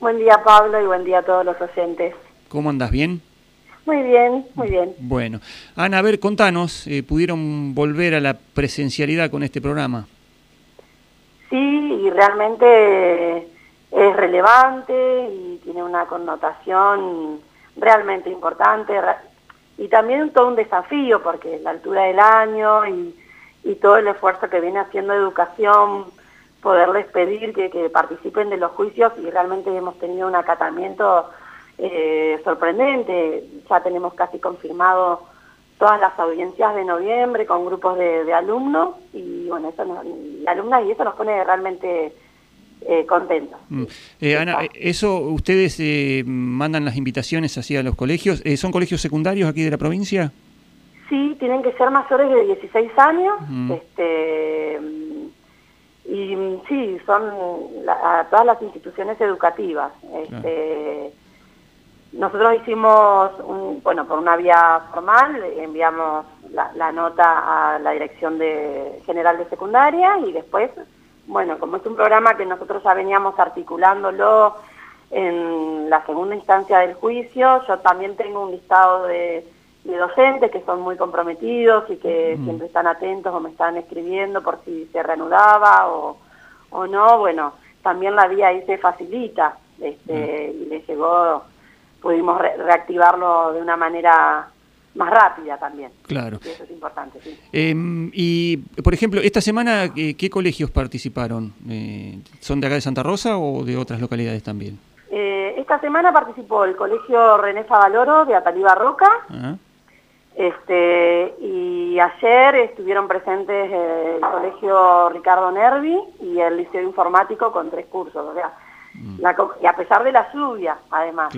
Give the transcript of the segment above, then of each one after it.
Buen día Pablo y buen día a todos los oyentes. ¿Cómo andas? ¿Bien? Muy bien, muy bien. Bueno, Ana, a ver, contanos, eh, ¿pudieron volver a la presencialidad con este programa? Sí, y realmente es relevante y tiene una connotación realmente importante y también todo un desafío porque la altura del año y, todo el esfuerzo que viene haciendo educación, poderles pedir que, que participen de los juicios y realmente hemos tenido un acatamiento eh, sorprendente. Ya tenemos casi confirmado todas las audiencias de noviembre con grupos de, alumnos y bueno, eso nos, alumnas y eso nos pone realmente eh, contentos. Mm. Eh, Ana, ¿eso ustedes eh, mandan las invitaciones así a los colegios? ¿Son colegios secundarios aquí de la provincia? Sí, tienen que ser mayores de 16 años. este Y sí, son todas las instituciones educativas. Este, nosotros hicimos, un, bueno, por una vía formal, enviamos la, nota a la Dirección de General de Secundaria y después, bueno, como es un programa que nosotros ya veníamos articulándolo en la segunda instancia del juicio, yo también tengo un listado de, docentes que son muy comprometidos y que siempre están atentos o me están escribiendo por si se reanudaba o, o no, bueno, también la vía ahí se facilita este, y le llegó pudimos reactivarlo de una manera más rápida también. Claro. Y eso es importante, sí. Em, y, por ejemplo, esta semana, eh, ¿qué colegios participaron? Eh, ¿Son de acá de Santa Rosa o de otras localidades también? Eh, esta semana participó el colegio René Favaloro de Ataliba Roca. Este, y ayer estuvieron presentes el colegio Ricardo Nervi y el liceo informático con tres cursos. O sea, Mm. y a pesar de la lluvia, además,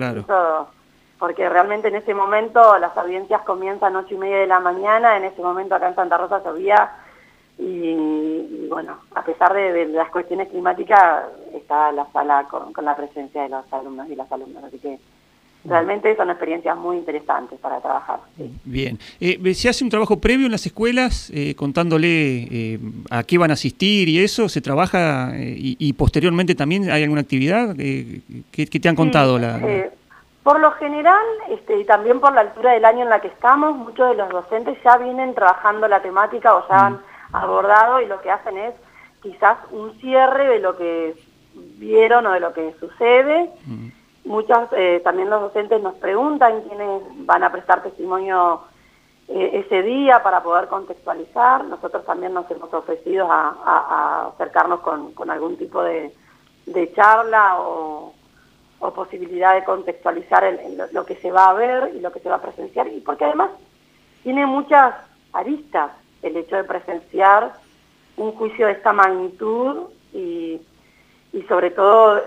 porque realmente en ese momento las audiencias comienzan ocho y media de la mañana, en ese momento acá en Santa Rosa llovía, y, bueno, a pesar de, las cuestiones climáticas, está la sala con, la presencia de los alumnos y las alumnas, así que Realmente son experiencias muy interesantes para trabajar. Bien. Eh, ¿Se hace un trabajo previo en las escuelas eh, contándole eh, a qué van a asistir y eso? ¿Se trabaja y, posteriormente también hay alguna actividad? ¿qué, te han contado? la, por lo general, este, y también por la altura del año en la que estamos, muchos de los docentes ya vienen trabajando la temática o ya mm. han abordado y lo que hacen es quizás un cierre de lo que vieron o de lo que sucede. Mm. Muchas, eh, también los docentes nos preguntan quiénes van a prestar testimonio eh, ese día para poder contextualizar. Nosotros también nos hemos ofrecido a, acercarnos con, algún tipo de, charla o, posibilidad de contextualizar lo que se va a ver y lo que se va a presenciar. Y porque además tiene muchas aristas el hecho de presenciar un juicio de esta magnitud y sobre todo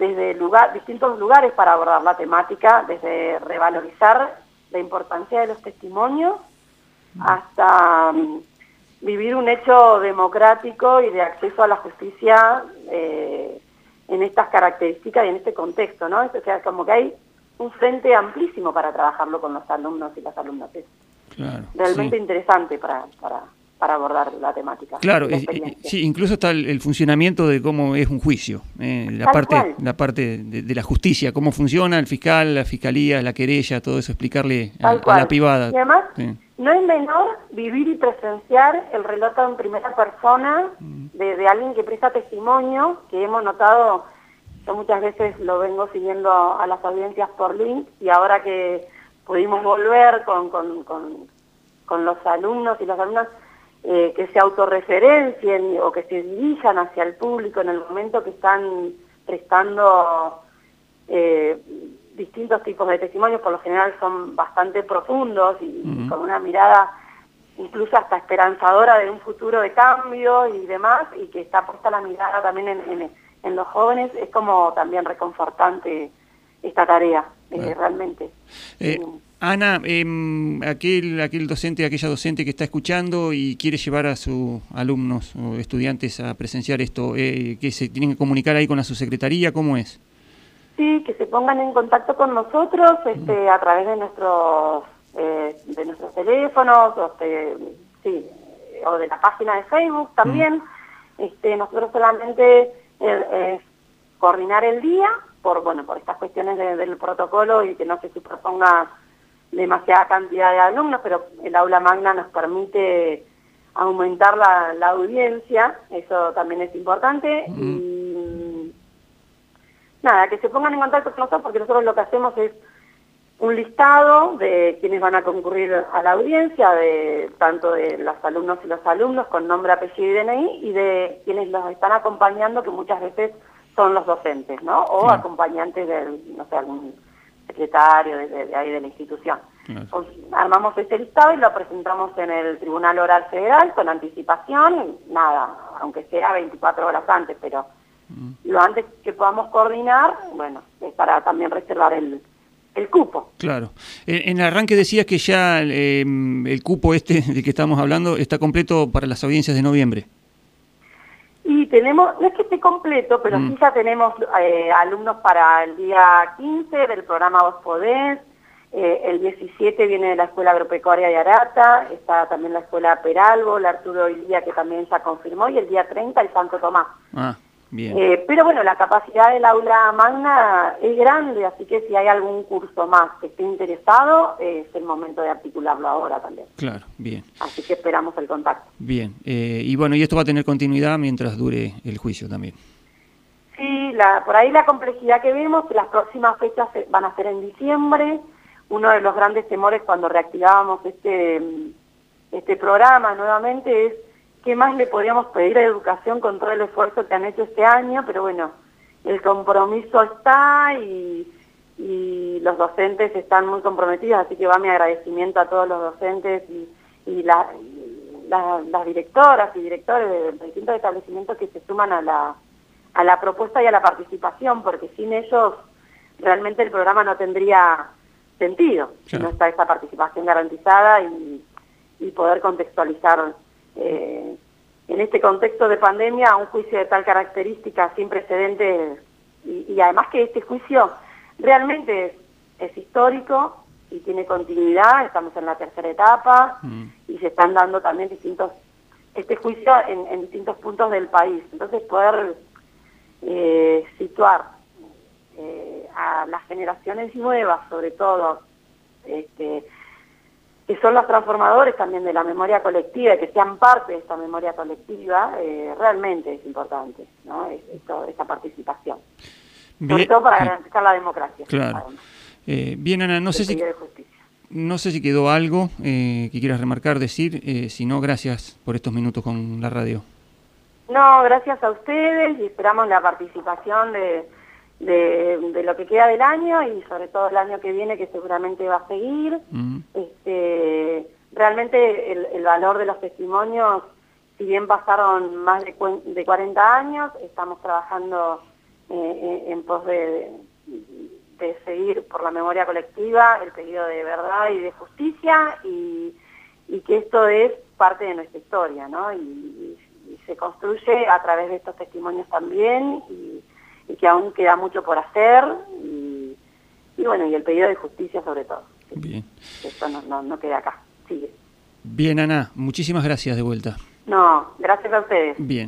desde lugar, distintos lugares para abordar la temática, desde revalorizar la importancia de los testimonios hasta mm, vivir un hecho democrático y de acceso a la justicia eh, en estas características y en este contexto, ¿no? O sea, como que hay un frente amplísimo para trabajarlo con los alumnos y las alumnas. Claro, realmente interesante para, para, para abordar la temática. Claro, sí, incluso está el, funcionamiento de cómo es un juicio, eh, la, parte, la parte de, la justicia, cómo funciona el fiscal, la fiscalía, la querella, todo eso, explicarle a, la privada. Y además, no es menor vivir y presenciar el relato en primera persona mm. de, alguien que presta testimonio, que hemos notado, yo muchas veces lo vengo siguiendo a las audiencias por link, y ahora que pudimos volver con, con, con, con los alumnos y las alumnas, eh, que se autorreferencien o que se dirijan hacia el público en el momento que están prestando eh, distintos tipos de testimonios, por lo general son bastante profundos y, con una mirada incluso hasta esperanzadora de un futuro de cambio y demás, y que está puesta la mirada también en, en, los jóvenes, es como también reconfortante esta tarea, eh, realmente. Ana, eh, aquel, aquel docente, aquella docente que está escuchando y quiere llevar a sus alumnos o estudiantes a presenciar esto, eh, ¿que se tienen que comunicar ahí con la subsecretaría? ¿Cómo es? Sí, que se pongan en contacto con nosotros este, a través de nuestros, eh, de nuestros teléfonos, o, sí, o de la página de Facebook también. Este, nosotros solamente eh, coordinar el día por bueno por estas cuestiones del protocolo y que no se superponga demasiada cantidad de alumnos, pero el aula magna nos permite aumentar la, audiencia, eso también es importante. Y nada, que se pongan en contacto con nosotros porque nosotros lo que hacemos es un listado de quienes van a concurrir a la audiencia, de tanto de los alumnos y los alumnos con nombre, apellido y DNI, y de quienes los están acompañando, que muchas veces son los docentes, ¿no? O acompañantes del, no sé, algún secretario de, ahí de la institución. Pues, armamos ese listado y lo presentamos en el Tribunal Oral Federal con anticipación, nada, aunque sea 24 horas antes, pero mm. lo antes que podamos coordinar, bueno, es para también reservar el, el cupo. Claro. En, el arranque decías que ya em, el cupo este del que estamos hablando está completo para las audiencias de noviembre. Tenemos, no es que esté completo, pero mm. sí ya tenemos eh, alumnos para el día 15 del programa Vos Podés, eh, el 17 viene de la Escuela Agropecuaria de Arata, está también la Escuela Peralbo, el Arturo Ilía que también ya confirmó, y el día 30 el Santo Tomás. Ah. Eh, pero bueno, la capacidad del aula magna es grande, así que si hay algún curso más que esté interesado, es el momento de articularlo ahora también. Claro, bien. Así que esperamos el contacto. Bien, eh, y bueno, y esto va a tener continuidad mientras dure el juicio también. Sí, la, por ahí la complejidad que vemos, las próximas fechas van a ser en diciembre. Uno de los grandes temores cuando reactivábamos este, este programa nuevamente es ¿qué más le podríamos pedir a educación con todo el esfuerzo que han hecho este año? Pero bueno, el compromiso está y, los docentes están muy comprometidos, así que va mi agradecimiento a todos los docentes y, las directoras y directores de, distintos establecimientos que se suman a la, a la propuesta y a la participación, porque sin ellos realmente el programa no tendría sentido, si no está esa participación garantizada y, y poder contextualizar eh, en este contexto de pandemia, un juicio de tal característica sin precedentes y, además que este juicio realmente es, histórico y tiene continuidad, estamos en la tercera etapa mm. y se están dando también distintos, este juicio en, distintos puntos del país. Entonces poder eh, situar eh, a las generaciones nuevas, sobre todo, este, que son los transformadores también de la memoria colectiva, y que sean parte de esta memoria colectiva, eh, realmente es importante, ¿no? esta participación. Sobre todo para garantizar la democracia. Claro. Eh, bien, Ana, no sé, si, no sé si quedó algo eh, que quieras remarcar, decir, si no, gracias por estos minutos con la radio. No, gracias a ustedes y esperamos la participación de de, lo que queda del año y sobre todo el año que viene que seguramente va a seguir. Este, realmente el, valor de los testimonios, si bien pasaron más de, de 40 años, estamos trabajando eh, en pos de, de, seguir por la memoria colectiva el pedido de verdad y de justicia y, y que esto es parte de nuestra historia, ¿no? Y, y se construye a través de estos testimonios también y que aún queda mucho por hacer y, bueno, y el pedido de justicia sobre todo. Bien. Esto no, no, queda acá, sigue. Bien, Ana, muchísimas gracias de vuelta. No, gracias a ustedes. Bien.